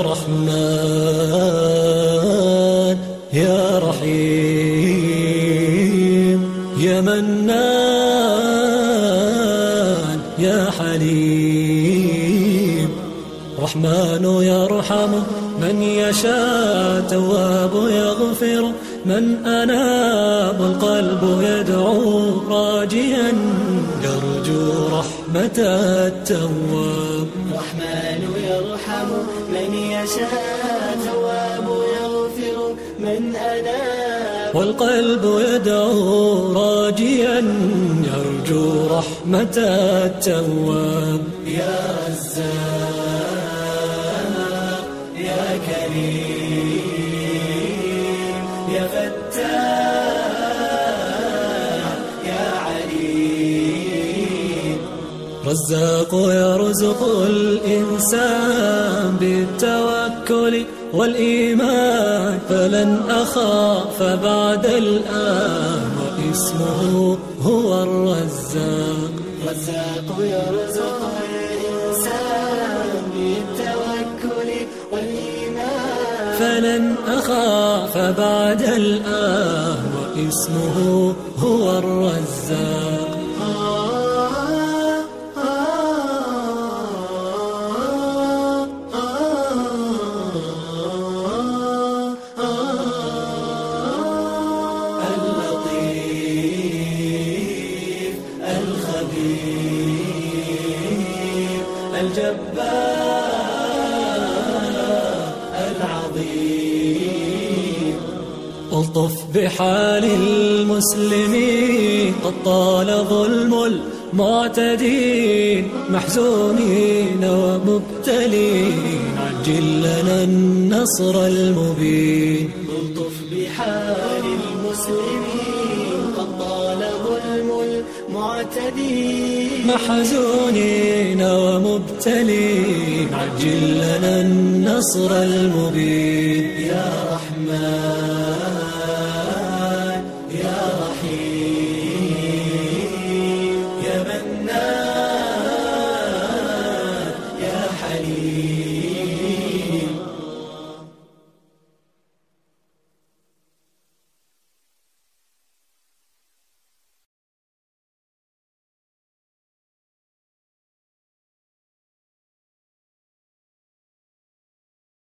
رحمن يا رحيم يا منان يا حليم. رحمن يرحم من يشاء تواب يغفر من أناب القلب يدعو راجيا يرجو رحمة التواب. الرحمن يرحم من يشاء تواب يغفر من أناب والقلب يدعو راجيا يرجو رحمة التواب. يا رزاق يا يا عليم رزاق يرزق الإنسان بالتوكل والإيمان فلن أخاف بعد الآن. واسمه هو الرزاق. رزاق يرزق الإنسان فلن أخاف بعد الآن وإسمه هو الرزاق. الجبار. العظيم ألطف بحال المسلمين قد طال ظلم المعتدين محزونين ومبتلين. عجل لنا النصر المبين. ألطف بحال المسلمين معتدي محزونين ومبتلين عجل لنا النصر المبين. يا رحمن يا رحيم يا منان يا حليم.